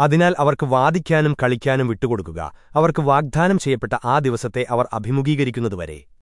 അതിനാൽ അവർക്ക് വാദിക്കാനും കളിക്കാനും വിട്ടുകൊടുക്കുക. അവർക്ക് വാഗ്ദാനം ചെയ്യപ്പെട്ട ആ ദിവസത്തെ അവർ അഭിമുഖീകരിക്കുന്നതുവരെ.